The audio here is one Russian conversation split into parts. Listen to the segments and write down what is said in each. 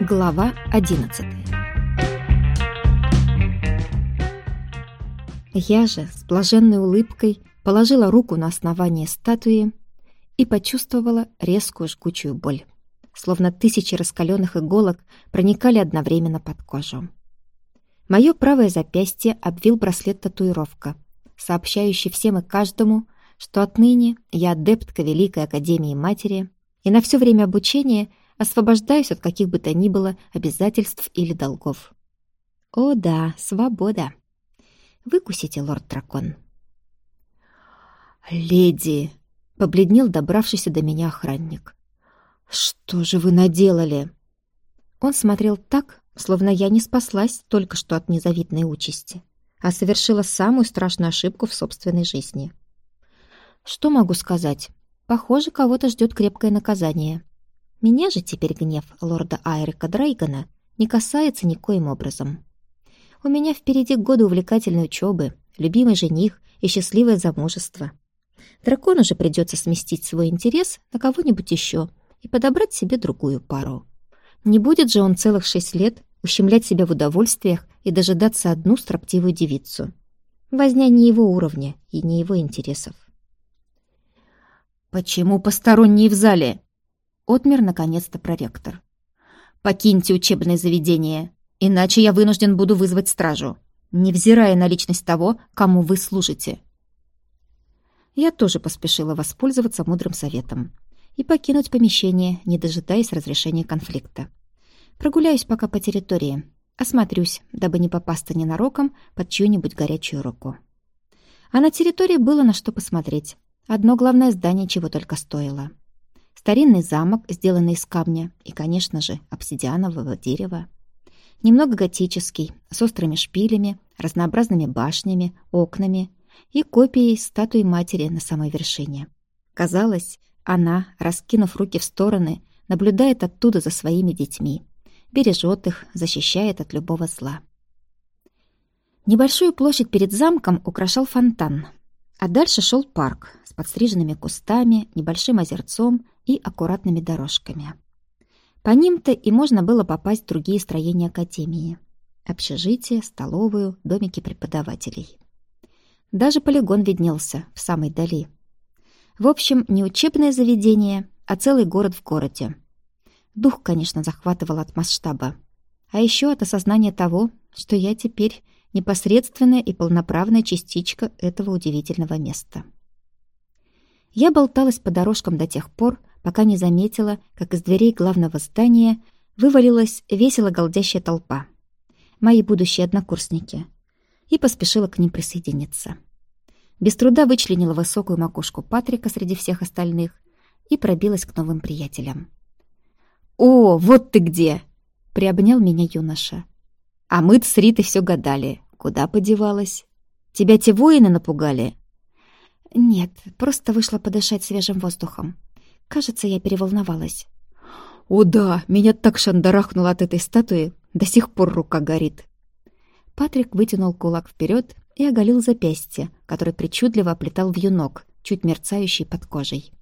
Глава 11 Я же с блаженной улыбкой положила руку на основание статуи и почувствовала резкую жгучую боль, словно тысячи раскаленных иголок проникали одновременно под кожу. Мое правое запястье обвил браслет-татуировка, сообщающий всем и каждому, что отныне я адептка Великой Академии Матери и на все время обучения освобождаюсь от каких бы то ни было обязательств или долгов. О да, свобода. Выкусите, лорд-дракон. «Леди!» — побледнел добравшийся до меня охранник. «Что же вы наделали?» Он смотрел так, словно я не спаслась только что от незавидной участи, а совершила самую страшную ошибку в собственной жизни. Что могу сказать? Похоже, кого-то ждет крепкое наказание. Меня же теперь гнев лорда Айрика Дрейгана не касается никоим образом. У меня впереди годы увлекательной учебы, любимый жених и счастливое замужество. Дракону же придется сместить свой интерес на кого-нибудь еще и подобрать себе другую пару. Не будет же он целых шесть лет ущемлять себя в удовольствиях и дожидаться одну строптивую девицу. Возня не его уровня и не его интересов. «Почему посторонние в зале?» Отмер, наконец-то, проректор. «Покиньте учебное заведение, иначе я вынужден буду вызвать стражу, невзирая на личность того, кому вы служите». Я тоже поспешила воспользоваться мудрым советом и покинуть помещение, не дожидаясь разрешения конфликта. Прогуляюсь пока по территории, осмотрюсь, дабы не попасться ненароком под чью-нибудь горячую руку. А на территории было на что посмотреть. Одно главное здание чего только стоило. Старинный замок, сделанный из камня и, конечно же, обсидианового дерева. Немного готический, с острыми шпилями, разнообразными башнями, окнами и копией статуи матери на самой вершине. Казалось, она, раскинув руки в стороны, наблюдает оттуда за своими детьми, бережет их, защищает от любого зла. Небольшую площадь перед замком украшал фонтан, а дальше шел парк с подстриженными кустами, небольшим озерцом и аккуратными дорожками. По ним-то и можно было попасть в другие строения академии. Общежитие, столовую, домики преподавателей. Даже полигон виднелся в самой дали. В общем, не учебное заведение, а целый город в городе. Дух, конечно, захватывал от масштаба. А еще от осознания того, что я теперь непосредственная и полноправная частичка этого удивительного места. Я болталась по дорожкам до тех пор, пока не заметила, как из дверей главного здания вывалилась весело голдящая толпа. Мои будущие однокурсники. И поспешила к ним присоединиться. Без труда вычленила высокую макушку Патрика среди всех остальных и пробилась к новым приятелям. «О, вот ты где!» — приобнял меня юноша. А мы с Ритой все гадали, куда подевалась. Тебя те воины напугали? Нет, просто вышла подышать свежим воздухом. Кажется, я переволновалась. О да, меня так шандарахнуло от этой статуи, до сих пор рука горит. Патрик вытянул кулак вперед и оголил запястье, который причудливо оплетал вьюнок, чуть мерцающий под кожей.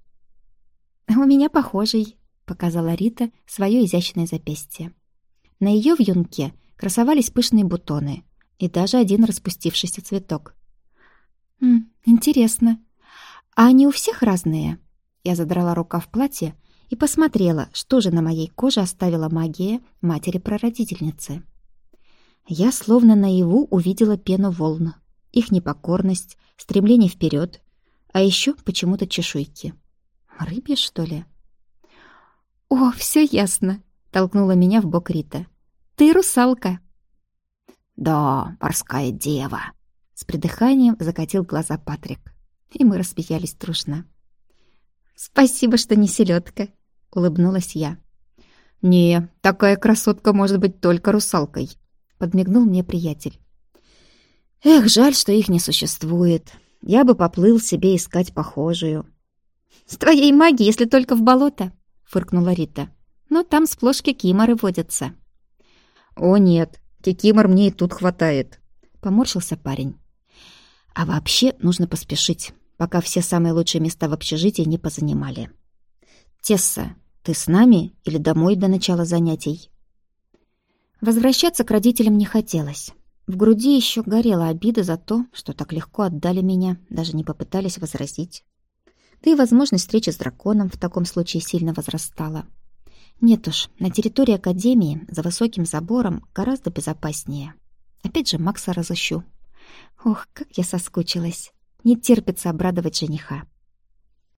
«У меня похожий», — показала Рита свое изящное запястье. На ее вьюнке красовались пышные бутоны и даже один распустившийся цветок. «М, «Интересно. А они у всех разные?» Я задрала рука в платье и посмотрела, что же на моей коже оставила магия матери-прародительницы. Я словно наяву увидела пену волн, их непокорность, стремление вперед, а еще почему-то чешуйки. Рыбья, что ли? «О, все ясно!» — толкнула меня в бок Рита. Ты русалка!» «Да, морская дева!» С придыханием закатил глаза Патрик. И мы распечались трушно. «Спасибо, что не селедка, улыбнулась я. «Не, такая красотка может быть только русалкой», — подмигнул мне приятель. «Эх, жаль, что их не существует. Я бы поплыл себе искать похожую». «С твоей магией, если только в болото», — фыркнула Рита. «Но там сплошь кикиморы водятся». «О нет, кикимор мне и тут хватает», — поморщился парень. «А вообще нужно поспешить, пока все самые лучшие места в общежитии не позанимали. Тесса, ты с нами или домой до начала занятий?» Возвращаться к родителям не хотелось. В груди еще горела обида за то, что так легко отдали меня, даже не попытались возразить. Да и возможность встречи с драконом в таком случае сильно возрастала. Нет уж, на территории Академии за высоким забором гораздо безопаснее. Опять же Макса разыщу. Ох, как я соскучилась. Не терпится обрадовать жениха.